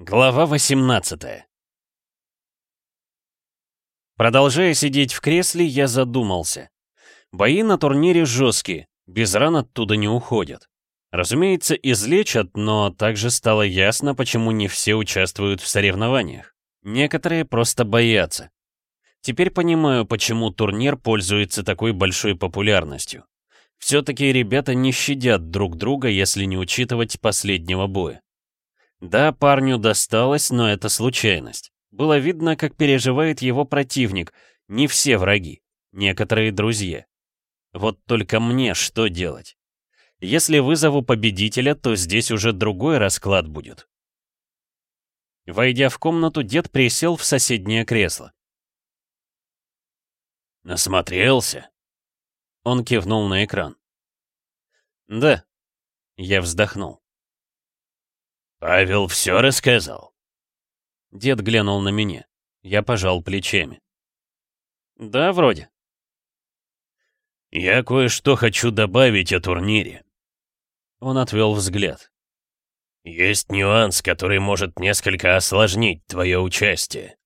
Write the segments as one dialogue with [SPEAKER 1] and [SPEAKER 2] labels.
[SPEAKER 1] Глава 18 Продолжая сидеть в кресле, я задумался. Бои на турнире жесткие, без ран оттуда не уходят. Разумеется, излечат, но также стало ясно, почему не все участвуют в соревнованиях. Некоторые просто боятся. Теперь понимаю, почему турнир пользуется такой большой популярностью. Все-таки ребята не щадят друг друга, если не учитывать последнего боя. Да, парню досталось, но это случайность. Было видно, как переживает его противник. Не все враги, некоторые друзья. Вот только мне что делать? Если вызову победителя, то здесь уже другой расклад будет. Войдя в комнату, дед присел в соседнее кресло. «Насмотрелся?» Он кивнул на экран. «Да». Я вздохнул. «Павел все рассказал?» Дед глянул на меня. Я пожал плечами. «Да, вроде». «Я кое-что хочу добавить о турнире». Он отвел взгляд. «Есть нюанс, который может несколько осложнить твое участие».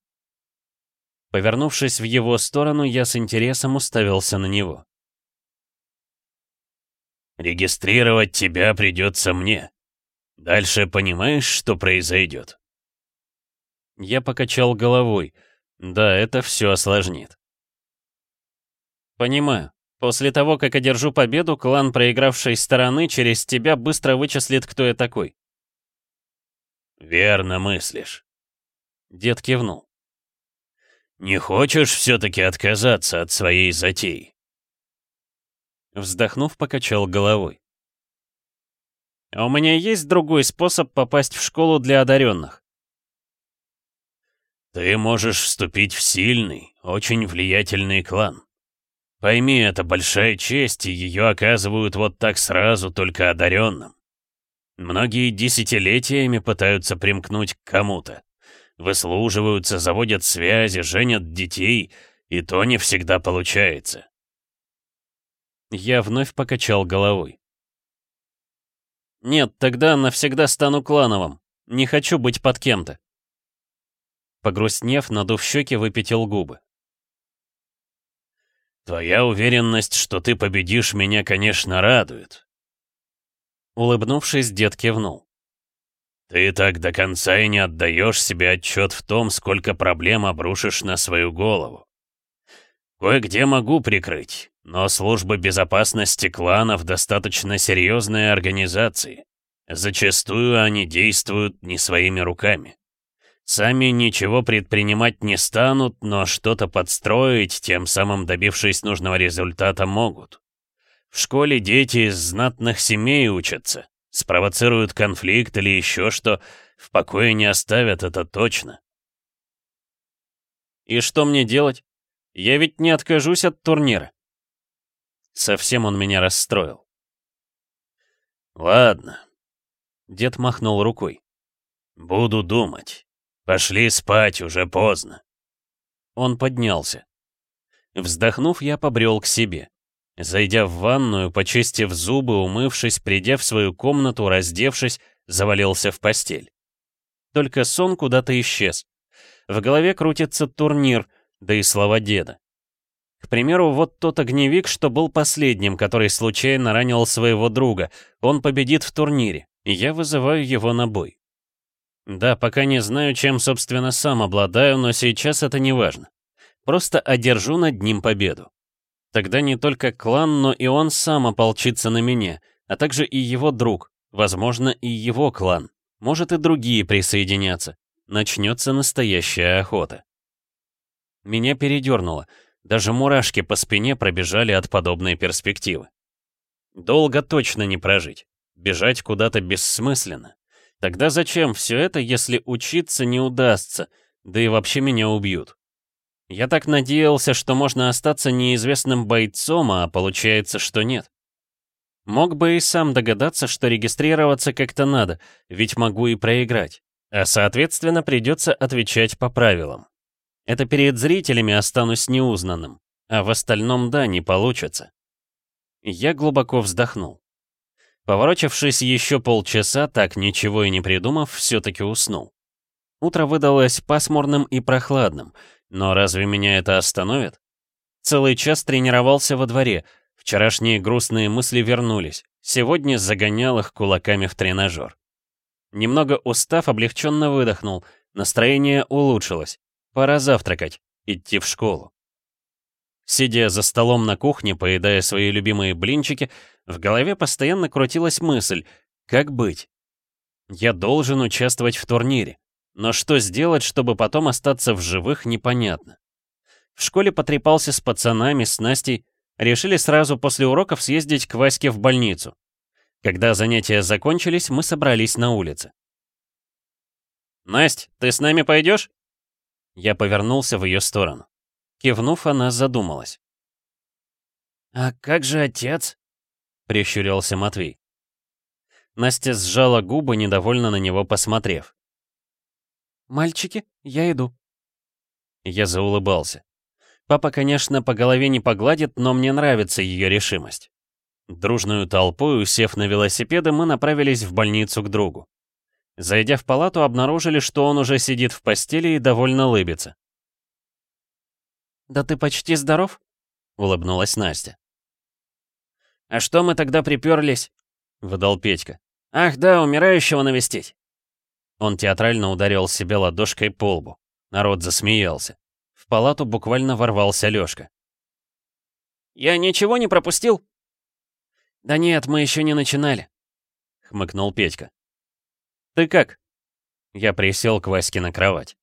[SPEAKER 1] Повернувшись в его сторону, я с интересом уставился на него.
[SPEAKER 2] «Регистрировать тебя придется мне. Дальше понимаешь, что произойдет?»
[SPEAKER 1] Я покачал головой. Да, это все осложнит. Понимаю. После того, как одержу победу, клан проигравшей стороны через тебя быстро вычислит, кто я такой.
[SPEAKER 2] Верно мыслишь.
[SPEAKER 1] Дед кивнул.
[SPEAKER 2] Не хочешь все-таки отказаться от своей затеи?
[SPEAKER 1] Вздохнув, покачал головой. А у меня есть другой способ попасть в школу для одаренных.
[SPEAKER 2] Ты можешь вступить в сильный, очень влиятельный клан. Пойми, это большая честь, и ее оказывают вот так сразу только одаренным. Многие десятилетиями пытаются примкнуть к кому-то. Выслуживаются, заводят связи, женят детей, и то не всегда получается.
[SPEAKER 1] Я вновь покачал головой. Нет, тогда навсегда стану клановым. Не хочу быть под кем-то. Погрустнев, надув щеки, выпятил губы.
[SPEAKER 2] «Твоя уверенность, что ты победишь меня, конечно, радует».
[SPEAKER 1] Улыбнувшись, дед кивнул.
[SPEAKER 2] «Ты так до конца и не отдаешь себе отчет в том, сколько проблем обрушишь на свою голову. Кое-где могу прикрыть, но служба безопасности кланов достаточно серьезные организации. Зачастую они действуют не своими руками. Сами ничего предпринимать не станут, но что-то подстроить, тем самым добившись нужного результата, могут. В школе дети из знатных семей учатся, спровоцируют конфликт или еще что, в покое не оставят, это точно.
[SPEAKER 1] И что мне делать? Я ведь не откажусь от турнира. Совсем он меня расстроил.
[SPEAKER 2] Ладно.
[SPEAKER 1] Дед махнул рукой.
[SPEAKER 2] Буду думать. «Пошли спать, уже поздно».
[SPEAKER 1] Он поднялся. Вздохнув, я побрел к себе. Зайдя в ванную, почистив зубы, умывшись, придя в свою комнату, раздевшись, завалился в постель. Только сон куда-то исчез. В голове крутится турнир, да и слова деда. К примеру, вот тот огневик, что был последним, который случайно ранил своего друга. Он победит в турнире, я вызываю его на бой. Да, пока не знаю, чем, собственно, сам обладаю, но сейчас это не важно. Просто одержу над ним победу. Тогда не только клан, но и он сам ополчится на меня, а также и его друг, возможно, и его клан. Может, и другие присоединятся. Начнется настоящая охота. Меня передернуло. Даже мурашки по спине пробежали от подобной перспективы. Долго точно не прожить. Бежать куда-то бессмысленно. Тогда зачем все это, если учиться не удастся, да и вообще меня убьют? Я так надеялся, что можно остаться неизвестным бойцом, а получается, что нет. Мог бы и сам догадаться, что регистрироваться как-то надо, ведь могу и проиграть. А соответственно придется отвечать по правилам. Это перед зрителями останусь неузнанным, а в остальном да, не получится. Я глубоко вздохнул. Поворочившись еще полчаса, так ничего и не придумав, все-таки уснул. Утро выдалось пасмурным и прохладным, но разве меня это остановит? Целый час тренировался во дворе, вчерашние грустные мысли вернулись, сегодня загонял их кулаками в тренажер. Немного устав, облегченно выдохнул, настроение улучшилось. Пора завтракать, идти в школу. Сидя за столом на кухне, поедая свои любимые блинчики, в голове постоянно крутилась мысль, как быть? Я должен участвовать в турнире. Но что сделать, чтобы потом остаться в живых, непонятно. В школе потрепался с пацанами, с Настей. Решили сразу после уроков съездить к Ваське в больницу. Когда занятия закончились, мы собрались на улице. «Насть, ты с нами пойдешь?» Я повернулся в ее сторону. Кивнув, она задумалась.
[SPEAKER 3] «А как же отец?»
[SPEAKER 1] — прищурился Матвей. Настя сжала губы, недовольно на него посмотрев.
[SPEAKER 3] «Мальчики, я иду».
[SPEAKER 1] Я заулыбался. Папа, конечно, по голове не погладит, но мне нравится ее решимость. Дружную толпой, усев на велосипеды, мы направились в больницу к другу. Зайдя в палату, обнаружили, что он уже сидит в постели и довольно лыбится.
[SPEAKER 3] «Да ты почти здоров?» — улыбнулась Настя.
[SPEAKER 2] «А что мы тогда приперлись?» — выдал Петька. «Ах да, умирающего навестить!»
[SPEAKER 1] Он театрально ударил себе ладошкой по лбу. Народ засмеялся. В палату буквально ворвался Лёшка.
[SPEAKER 2] «Я ничего не пропустил?»
[SPEAKER 3] «Да нет, мы еще не начинали», —
[SPEAKER 1] хмыкнул Петька. «Ты как?» Я присел к Ваське на кровать.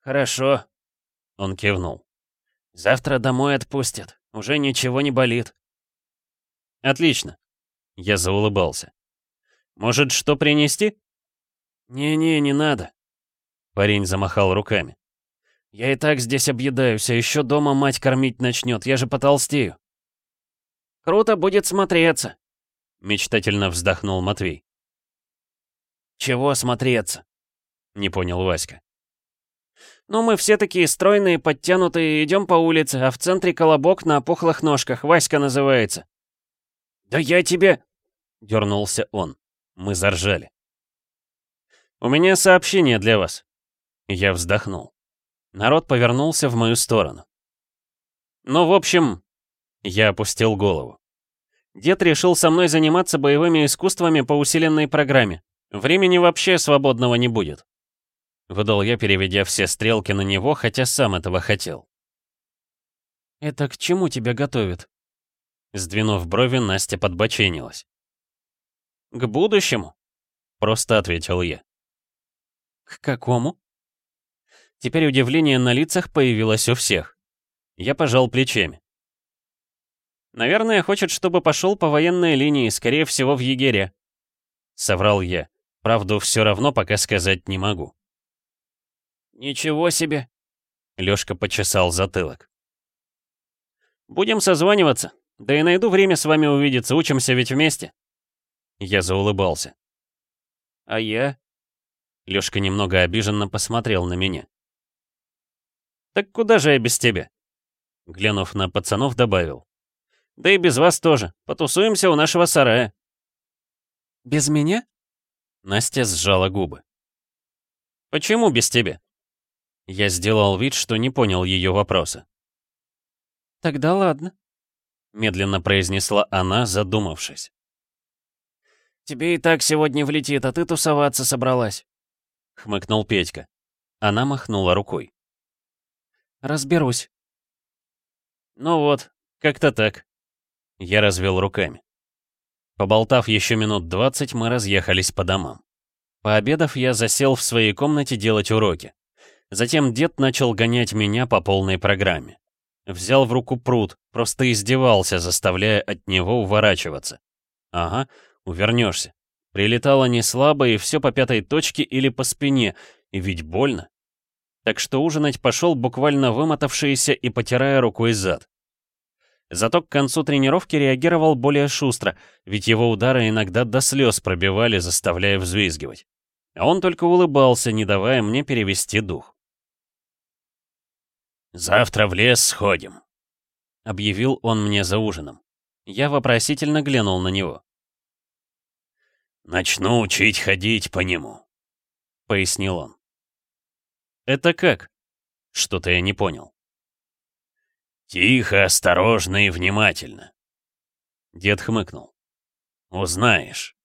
[SPEAKER 2] «Хорошо», — он кивнул. «Завтра домой отпустят. Уже ничего не болит».
[SPEAKER 1] «Отлично», — я заулыбался. «Может, что принести?»
[SPEAKER 3] «Не-не, не надо».
[SPEAKER 1] Парень замахал руками.
[SPEAKER 3] «Я и так здесь объедаюсь, а еще дома мать кормить начнет, я же потолстею».
[SPEAKER 2] «Круто будет смотреться», —
[SPEAKER 1] мечтательно вздохнул Матвей.
[SPEAKER 3] «Чего смотреться?»
[SPEAKER 1] — не понял Васька.
[SPEAKER 3] «Ну, мы все такие стройные, подтянутые, идем по улице, а в центре колобок на пухлых ножках, Васька называется».
[SPEAKER 2] «Да я тебе...»
[SPEAKER 1] — дернулся он. Мы заржали. «У меня сообщение для вас». Я вздохнул. Народ повернулся в мою сторону. «Ну, в общем...» Я опустил голову. Дед решил со мной заниматься боевыми искусствами по усиленной программе. Времени вообще свободного не будет. Выдал я, переведя все стрелки на него, хотя сам этого хотел.
[SPEAKER 3] «Это к чему тебя готовят?»
[SPEAKER 1] Сдвинув брови, Настя подбоченилась. «К будущему», — просто ответил я.
[SPEAKER 3] «К какому?»
[SPEAKER 1] Теперь удивление на лицах появилось у всех. Я пожал плечами. «Наверное, хочет, чтобы пошел по военной линии, скорее всего, в егере», — соврал я. Правду все равно пока сказать не могу.
[SPEAKER 2] «Ничего себе!»
[SPEAKER 1] — Лёшка почесал затылок. «Будем созваниваться. Да и найду время с вами увидеться, учимся ведь вместе». Я заулыбался.
[SPEAKER 2] «А я?»
[SPEAKER 1] Лёшка немного обиженно посмотрел на меня. «Так куда же я без тебя?» Глянув на пацанов, добавил. Да и без вас тоже. Потусуемся у нашего сарая».
[SPEAKER 3] «Без меня?»
[SPEAKER 1] Настя сжала губы. «Почему без тебя?» Я сделал вид, что не понял ее вопроса.
[SPEAKER 3] «Тогда ладно», —
[SPEAKER 1] медленно произнесла она, задумавшись.
[SPEAKER 3] «Тебе и так сегодня влетит, а ты тусоваться собралась», —
[SPEAKER 1] хмыкнул Петька. Она махнула рукой.
[SPEAKER 3] «Разберусь».
[SPEAKER 1] «Ну вот, как-то так», я развел руками. Поболтав еще минут двадцать, мы разъехались по домам. Пообедав, я засел в своей комнате делать уроки. Затем дед начал гонять меня по полной программе. Взял в руку пруд, просто издевался, заставляя от него уворачиваться. Ага, увернешься. Прилетало не слабо и все по пятой точке или по спине, и ведь больно. Так что ужинать пошел буквально вымотавшийся и потирая рукой зад. Зато к концу тренировки реагировал более шустро, ведь его удары иногда до слез пробивали, заставляя взвизгивать. А он только улыбался, не давая мне перевести дух.
[SPEAKER 2] «Завтра в лес сходим», — объявил он мне за ужином.
[SPEAKER 1] Я вопросительно глянул на него.
[SPEAKER 2] «Начну учить ходить по нему», — пояснил он.
[SPEAKER 1] «Это как?» Что-то я не понял.
[SPEAKER 2] «Тихо, осторожно и внимательно».
[SPEAKER 1] Дед хмыкнул.
[SPEAKER 2] «Узнаешь».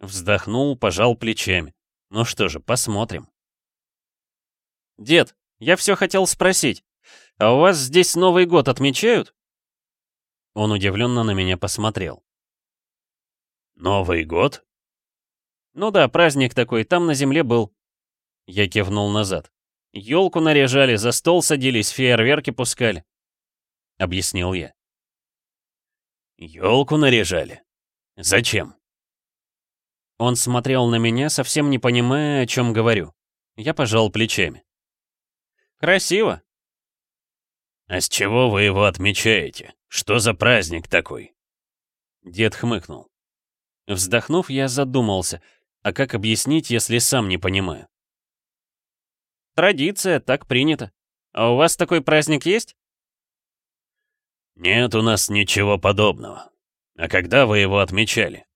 [SPEAKER 1] Вздохнул, пожал плечами. Ну что же, посмотрим.
[SPEAKER 3] «Дед, я все хотел спросить. А у вас здесь Новый год отмечают?»
[SPEAKER 1] Он удивленно на меня посмотрел.
[SPEAKER 2] «Новый год?»
[SPEAKER 3] «Ну да, праздник такой, там на земле был».
[SPEAKER 1] Я кивнул назад.
[SPEAKER 3] Елку наряжали, за стол садились, фейерверки пускали.
[SPEAKER 1] Объяснил я.
[SPEAKER 2] Елку наряжали? Зачем?
[SPEAKER 1] Он смотрел на меня, совсем не понимая, о чем говорю. Я пожал плечами.
[SPEAKER 3] Красиво.
[SPEAKER 2] А с чего вы его отмечаете? Что за праздник такой?
[SPEAKER 1] Дед хмыкнул. Вздохнув, я задумался, а как объяснить, если сам не понимаю?
[SPEAKER 3] Традиция, так принято. А у вас такой праздник есть?
[SPEAKER 2] Нет у нас ничего подобного. А когда вы его отмечали?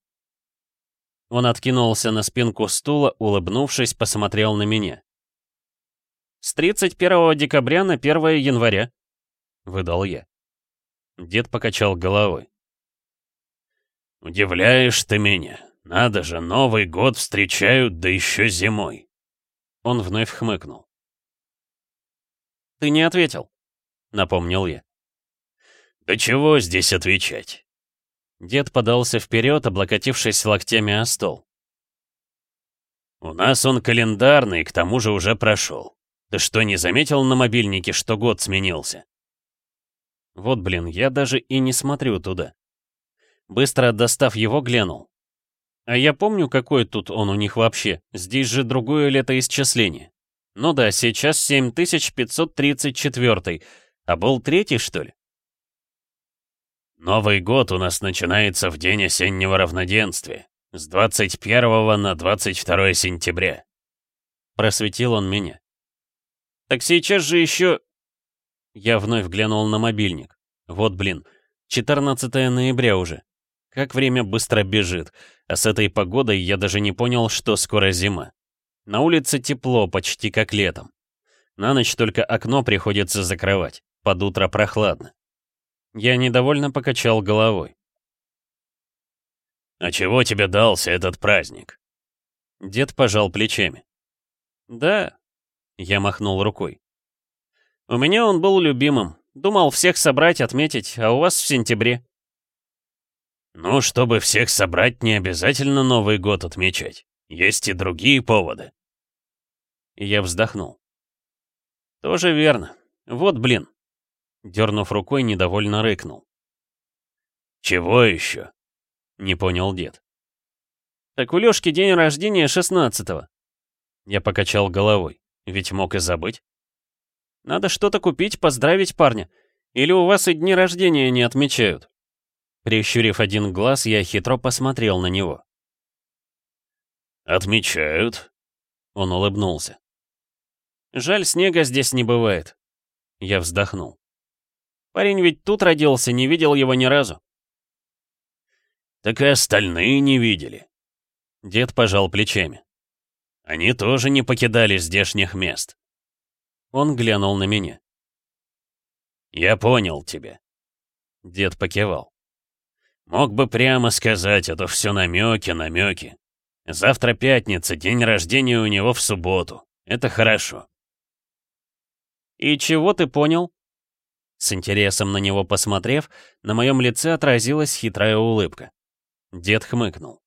[SPEAKER 1] Он откинулся на спинку стула, улыбнувшись, посмотрел на меня.
[SPEAKER 3] «С 31 декабря на 1 января», — выдал я.
[SPEAKER 1] Дед покачал головой.
[SPEAKER 2] «Удивляешь ты меня. Надо же, Новый год встречают, да еще зимой».
[SPEAKER 1] Он вновь хмыкнул.
[SPEAKER 3] «Ты не ответил», —
[SPEAKER 1] напомнил я.
[SPEAKER 2] «Да чего здесь отвечать?»
[SPEAKER 1] Дед подался вперед, облокотившись локтями о стол.
[SPEAKER 2] «У нас он календарный, к тому же уже прошел. Ты что, не заметил на мобильнике, что год сменился?»
[SPEAKER 1] Вот блин, я даже и не смотрю туда. Быстро достав его, глянул. А я помню, какой тут он у них вообще. Здесь же другое летоисчисление. Ну да, сейчас 7534, а был третий, что ли?
[SPEAKER 2] Новый год у нас начинается в день осеннего равноденствия, с 21 на 22 сентября.
[SPEAKER 1] Просветил он меня.
[SPEAKER 3] Так сейчас же еще...
[SPEAKER 1] Я вновь глянул на мобильник. Вот блин, 14 ноября уже. Как время быстро бежит, а с этой погодой я даже не понял, что скоро зима. На улице тепло, почти как летом. На ночь только окно приходится закрывать, под утро прохладно. Я недовольно покачал головой.
[SPEAKER 2] «А чего тебе дался этот праздник?»
[SPEAKER 1] Дед пожал плечами.
[SPEAKER 3] «Да», —
[SPEAKER 1] я махнул рукой.
[SPEAKER 3] «У меня он был любимым. Думал всех собрать, отметить, а у вас в сентябре».
[SPEAKER 2] «Ну, чтобы всех собрать, не обязательно Новый год отмечать. Есть и другие поводы».
[SPEAKER 1] Я вздохнул.
[SPEAKER 3] «Тоже верно. Вот блин».
[SPEAKER 1] Дернув рукой, недовольно рыкнул.
[SPEAKER 2] «Чего еще?»
[SPEAKER 1] — не понял дед.
[SPEAKER 3] «Так у Лёшки день рождения шестнадцатого».
[SPEAKER 1] Я покачал головой, ведь мог и забыть.
[SPEAKER 3] «Надо что-то купить, поздравить парня. Или у вас и дни рождения не отмечают?»
[SPEAKER 1] Прищурив один глаз, я хитро посмотрел на него.
[SPEAKER 2] «Отмечают», — он улыбнулся.
[SPEAKER 3] Жаль, снега здесь не бывает.
[SPEAKER 1] Я вздохнул.
[SPEAKER 3] Парень ведь тут родился, не видел его ни разу.
[SPEAKER 2] Так и остальные не видели.
[SPEAKER 1] Дед пожал плечами.
[SPEAKER 2] Они тоже не покидали здешних мест.
[SPEAKER 1] Он глянул на меня.
[SPEAKER 2] «Я понял тебя».
[SPEAKER 1] Дед покивал.
[SPEAKER 2] «Мог бы прямо сказать, а то все намеки, намеки. Завтра пятница, день рождения у него в субботу. Это хорошо.
[SPEAKER 3] «И чего ты понял?»
[SPEAKER 1] С интересом на него посмотрев, на моем лице отразилась хитрая улыбка. Дед хмыкнул.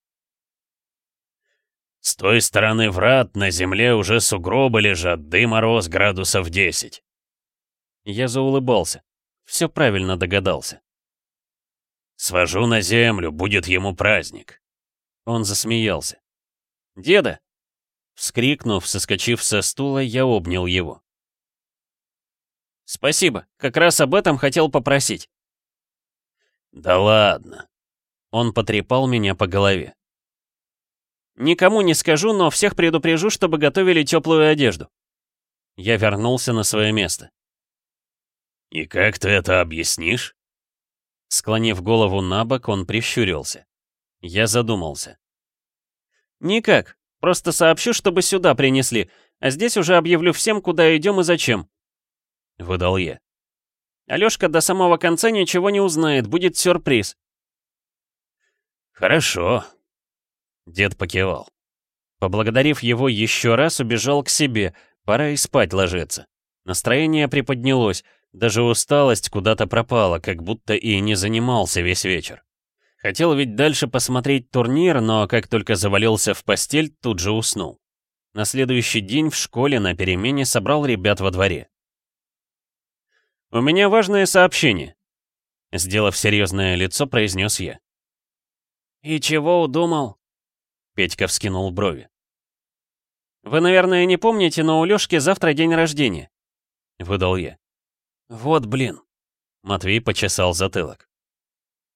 [SPEAKER 2] «С той стороны врат на земле уже сугробы лежат, да мороз градусов 10».
[SPEAKER 1] Я заулыбался. Все правильно догадался.
[SPEAKER 2] «Свожу на землю, будет ему праздник».
[SPEAKER 1] Он засмеялся.
[SPEAKER 3] «Деда!»
[SPEAKER 1] Вскрикнув, соскочив со стула, я обнял его.
[SPEAKER 3] «Спасибо, как раз об этом хотел попросить».
[SPEAKER 2] «Да ладно».
[SPEAKER 1] Он потрепал меня по голове.
[SPEAKER 3] «Никому не скажу, но всех предупрежу, чтобы готовили теплую одежду».
[SPEAKER 1] Я вернулся на свое место.
[SPEAKER 2] «И как ты это объяснишь?»
[SPEAKER 1] Склонив голову на бок, он прищурился. Я задумался.
[SPEAKER 3] «Никак. Просто сообщу, чтобы сюда принесли, а здесь уже объявлю всем, куда идем и зачем.
[SPEAKER 1] Выдал я.
[SPEAKER 3] Алёшка до самого конца ничего не узнает, будет сюрприз.
[SPEAKER 1] Хорошо. Дед покивал. Поблагодарив его еще раз, убежал к себе, пора и спать ложиться. Настроение приподнялось, даже усталость куда-то пропала, как будто и не занимался весь вечер. Хотел ведь дальше посмотреть турнир, но как только завалился в постель, тут же уснул. На следующий день в школе на перемене собрал ребят во дворе. «У меня важное сообщение», — сделав серьезное лицо, произнес я.
[SPEAKER 3] «И чего удумал?»
[SPEAKER 1] Петька вскинул брови.
[SPEAKER 3] «Вы, наверное, не помните, но у Лёшки завтра день рождения», —
[SPEAKER 1] выдал я.
[SPEAKER 3] «Вот блин», —
[SPEAKER 1] Матвей почесал затылок.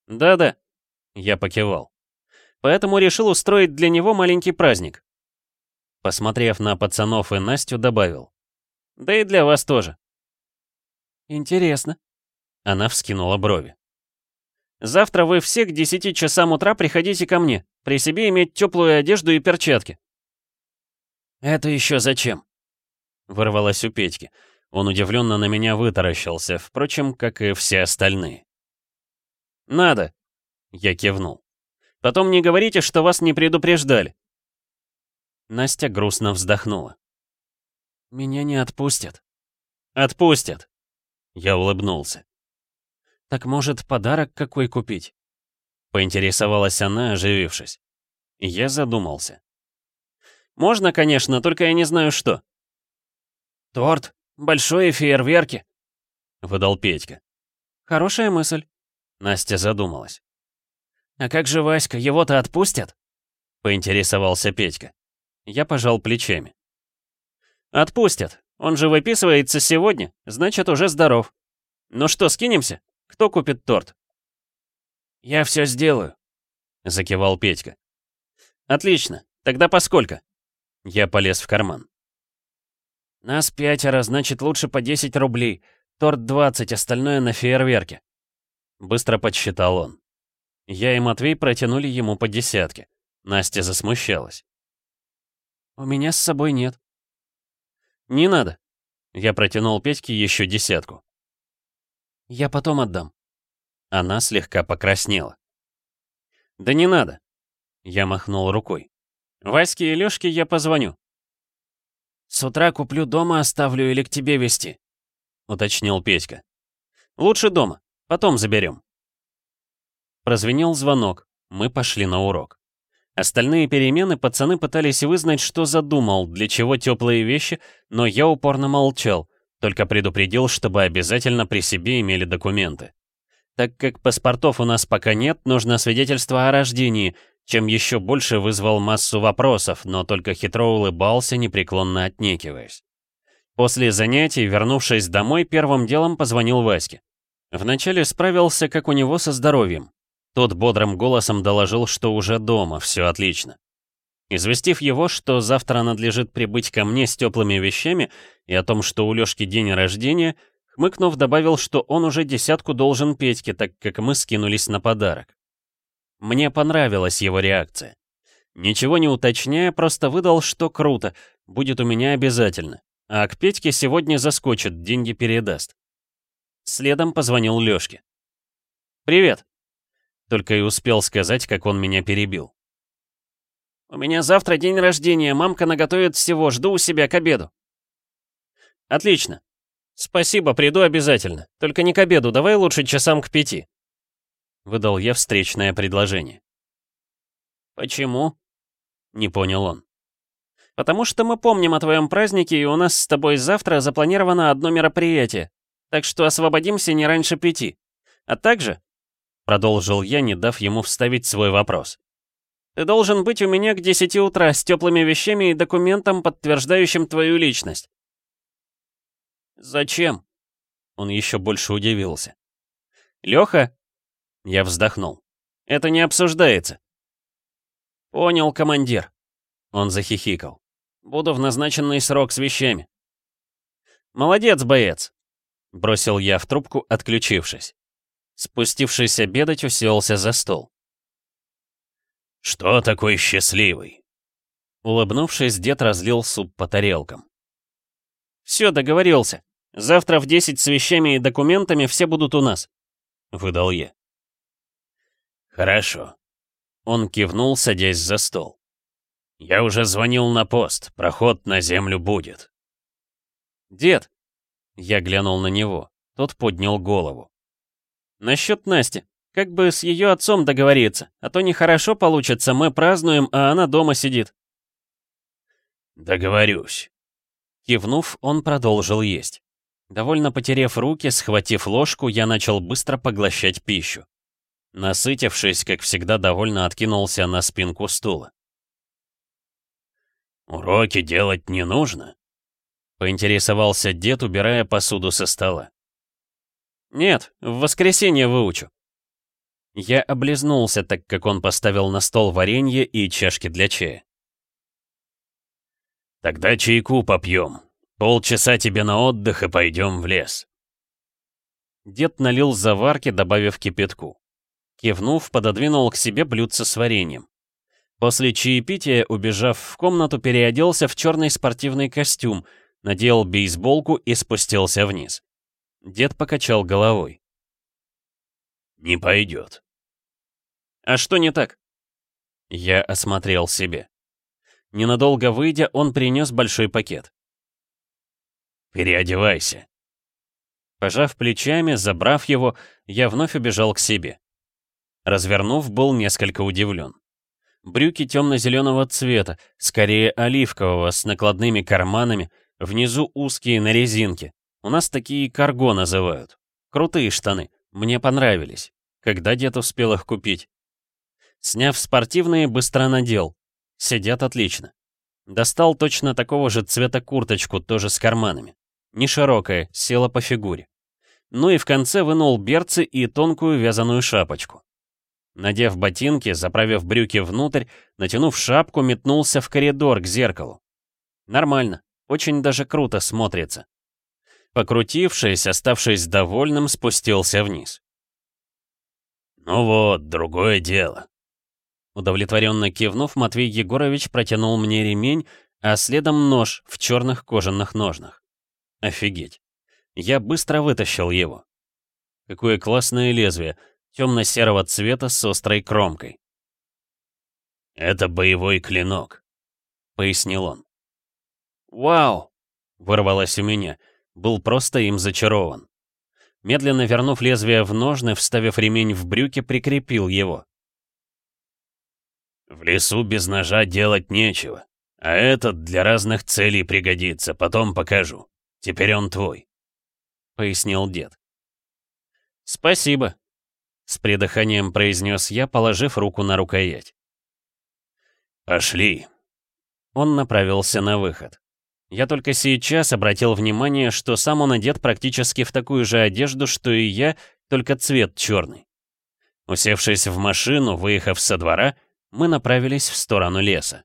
[SPEAKER 3] «Да-да», — я покивал. «Поэтому решил устроить для него маленький праздник».
[SPEAKER 1] Посмотрев на пацанов и Настю, добавил.
[SPEAKER 3] «Да и для вас тоже». «Интересно».
[SPEAKER 1] Она вскинула брови.
[SPEAKER 3] «Завтра вы все к 10 часам утра приходите ко мне. При себе иметь теплую одежду и перчатки».
[SPEAKER 1] «Это еще зачем?» Вырвалось у Петьки. Он удивленно на меня вытаращился, впрочем, как и все остальные.
[SPEAKER 3] «Надо!» — я кивнул. «Потом не говорите, что вас не предупреждали».
[SPEAKER 1] Настя грустно вздохнула.
[SPEAKER 3] «Меня не отпустят».
[SPEAKER 1] «Отпустят!» Я улыбнулся.
[SPEAKER 3] «Так может, подарок какой купить?»
[SPEAKER 1] Поинтересовалась она, оживившись. Я задумался.
[SPEAKER 3] «Можно, конечно, только я не знаю что».
[SPEAKER 1] «Торт, большие фейерверки», — выдал Петька.
[SPEAKER 3] «Хорошая мысль».
[SPEAKER 1] Настя задумалась.
[SPEAKER 3] «А как же Васька, его-то отпустят?»
[SPEAKER 1] — поинтересовался Петька. Я пожал плечами.
[SPEAKER 3] «Отпустят. Он же выписывается сегодня, значит, уже здоров. Ну что, скинемся? Кто купит торт?»
[SPEAKER 1] «Я все сделаю», — закивал Петька.
[SPEAKER 3] «Отлично. Тогда поскольку?»
[SPEAKER 1] Я полез в карман.
[SPEAKER 3] «Нас пятеро, значит, лучше по 10 рублей. Торт 20, остальное на фейерверке».
[SPEAKER 1] Быстро подсчитал он. Я и Матвей протянули ему по десятке. Настя засмущалась.
[SPEAKER 3] «У меня с собой нет».
[SPEAKER 1] «Не надо». Я протянул Петьке еще десятку.
[SPEAKER 3] «Я потом отдам».
[SPEAKER 1] Она слегка покраснела.
[SPEAKER 3] «Да не надо».
[SPEAKER 1] Я махнул рукой.
[SPEAKER 3] «Ваське и Лёшке я позвоню».
[SPEAKER 1] «С утра куплю дома, оставлю или к тебе везти», — уточнил Петька.
[SPEAKER 3] «Лучше дома, потом заберем».
[SPEAKER 1] Прозвенел звонок, мы пошли на урок. Остальные перемены пацаны пытались вызнать, что задумал, для чего теплые вещи, но я упорно молчал, только предупредил, чтобы обязательно при себе имели документы. Так как паспортов у нас пока нет, нужно свидетельство о рождении, чем еще больше вызвал массу вопросов, но только хитро улыбался, непреклонно отнекиваясь. После занятий, вернувшись домой, первым делом позвонил Ваське. Вначале справился, как у него со здоровьем. Тот бодрым голосом доложил, что уже дома, все отлично. Известив его, что завтра надлежит прибыть ко мне с теплыми вещами и о том, что у Лёшки день рождения, хмыкнув, добавил, что он уже десятку должен Петьке, так как мы скинулись на подарок. Мне понравилась его реакция. Ничего не уточняя, просто выдал, что круто, будет у меня обязательно. А к Петьке сегодня заскочит, деньги передаст. Следом позвонил Лёшке. «Привет», только и успел сказать, как он меня перебил.
[SPEAKER 3] «У меня завтра день рождения, мамка наготовит всего, жду у себя к обеду».
[SPEAKER 1] «Отлично. Спасибо, приду обязательно. Только не к обеду, давай лучше часам к пяти». Выдал я встречное предложение.
[SPEAKER 3] «Почему?»
[SPEAKER 1] — не понял он.
[SPEAKER 3] «Потому что мы помним о твоем празднике, и у нас с тобой завтра запланировано одно мероприятие, так что освободимся не раньше пяти. А также
[SPEAKER 1] Продолжил я, не дав ему вставить свой вопрос.
[SPEAKER 3] «Ты должен быть у меня к 10 утра с теплыми вещами и документом, подтверждающим твою личность».
[SPEAKER 1] «Зачем?» Он еще больше удивился.
[SPEAKER 3] «Лёха?»
[SPEAKER 1] Я вздохнул.
[SPEAKER 3] «Это не обсуждается».
[SPEAKER 1] «Понял, командир». Он захихикал.
[SPEAKER 3] «Буду в назначенный срок с вещами».
[SPEAKER 1] «Молодец, боец!» Бросил я в трубку, отключившись. Спустившись обедать, уселся за стол. «Что такой счастливый?» Улыбнувшись, дед разлил суп по тарелкам.
[SPEAKER 3] «Все, договорился. Завтра в 10 с вещами и документами все будут у нас», —
[SPEAKER 1] выдал я.
[SPEAKER 2] «Хорошо».
[SPEAKER 1] Он кивнул, садясь за стол.
[SPEAKER 2] «Я уже звонил на пост, проход на землю будет».
[SPEAKER 3] «Дед!»
[SPEAKER 1] Я глянул на него, тот поднял голову.
[SPEAKER 3] «Насчет Насти. Как бы с ее отцом договориться, а то нехорошо получится, мы празднуем, а она дома сидит».
[SPEAKER 2] «Договорюсь».
[SPEAKER 1] Кивнув, он продолжил есть. Довольно потерев руки, схватив ложку, я начал быстро поглощать пищу. Насытившись, как всегда, довольно откинулся на спинку стула.
[SPEAKER 2] «Уроки делать не нужно?»
[SPEAKER 1] — поинтересовался дед, убирая посуду со стола.
[SPEAKER 3] «Нет, в воскресенье выучу».
[SPEAKER 1] Я облизнулся, так как он поставил на стол варенье и чашки для чая.
[SPEAKER 2] «Тогда чайку попьем. Полчаса тебе на отдых и пойдем в лес».
[SPEAKER 1] Дед налил заварки, добавив кипятку. Кивнув, пододвинул к себе блюдце с вареньем. После чаепития, убежав в комнату, переоделся в черный спортивный костюм, надел бейсболку и спустился вниз. Дед покачал головой.
[SPEAKER 2] «Не пойдет».
[SPEAKER 3] «А что не так?»
[SPEAKER 1] Я осмотрел себе. Ненадолго выйдя, он принес большой пакет.
[SPEAKER 2] «Переодевайся».
[SPEAKER 1] Пожав плечами, забрав его, я вновь убежал к себе. Развернув, был несколько удивлен. Брюки темно-зеленого цвета, скорее оливкового, с накладными карманами, внизу узкие на резинке. У нас такие карго называют. Крутые штаны, мне понравились. Когда дед успел их купить? Сняв спортивные, быстро надел. Сидят отлично. Достал точно такого же цвета курточку, тоже с карманами. Не широкая, села по фигуре. Ну и в конце вынул берцы и тонкую вязаную шапочку. Надев ботинки, заправив брюки внутрь, натянув шапку, метнулся в коридор к зеркалу. Нормально, очень даже круто смотрится. Покрутившись, оставшись довольным, спустился вниз.
[SPEAKER 2] «Ну вот, другое дело».
[SPEAKER 1] Удовлетворенно кивнув, Матвей Егорович протянул мне ремень, а следом нож в черных кожаных ножнах. Офигеть. Я быстро вытащил его. Какое классное лезвие, темно-серого цвета с острой кромкой.
[SPEAKER 2] «Это боевой клинок», —
[SPEAKER 1] пояснил он.
[SPEAKER 3] «Вау!»
[SPEAKER 1] — вырвалось у меня. Был просто им зачарован. Медленно вернув лезвие в ножны, вставив ремень в брюки, прикрепил его.
[SPEAKER 2] «В лесу без ножа делать нечего, а этот для разных целей пригодится, потом покажу. Теперь он твой», —
[SPEAKER 1] пояснил дед.
[SPEAKER 3] «Спасибо»,
[SPEAKER 1] с придыханием произнес я, положив руку на рукоять.
[SPEAKER 2] «Пошли!»
[SPEAKER 1] Он направился на выход. Я только сейчас обратил внимание, что сам он одет практически в такую же одежду, что и я, только цвет черный. Усевшись в машину, выехав со двора, мы направились в сторону леса.